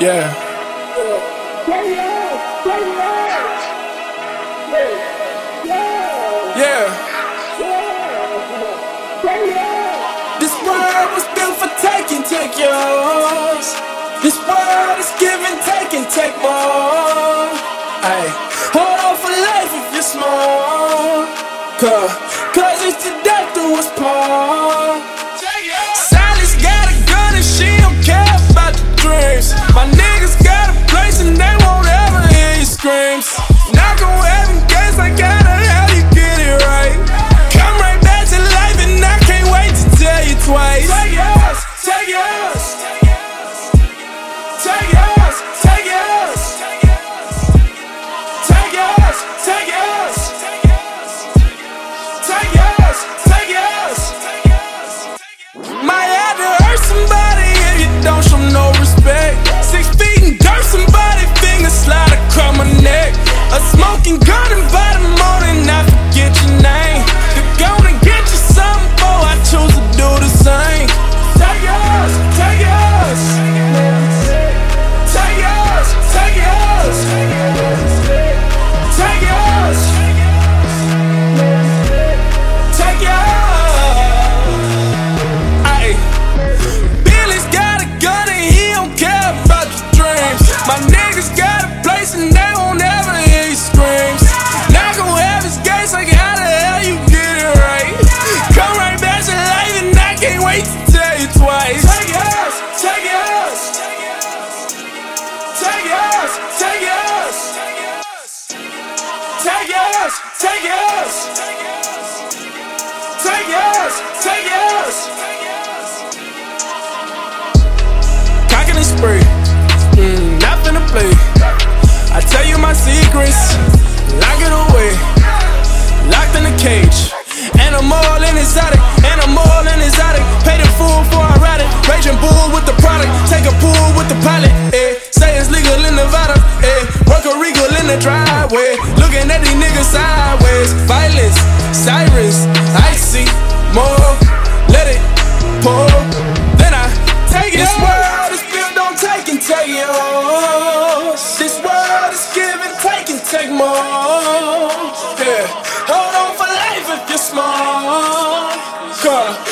Yeah. Yeah. This world was built for taking, take yours. This world is giving, taking, take more. Ay, hold on for life if you're small. Cause, Yours, can't wait to tell you twice. Take yours, take yours. Take yours, take yours. Take yours, take yours. Take yours, take yours. Cocking and spray, mm, not finna play. It, raging bull with the product, take a pool with the pilot. Eh, say it's legal in Nevada, eh, work a regal in the driveway, looking at these niggas sideways. Violence, sirens, I see more. Let it pour, then I take it. This world is built on take and take yours. This world is giving, take and take more. Yeah, hold on for life if you're small. Cause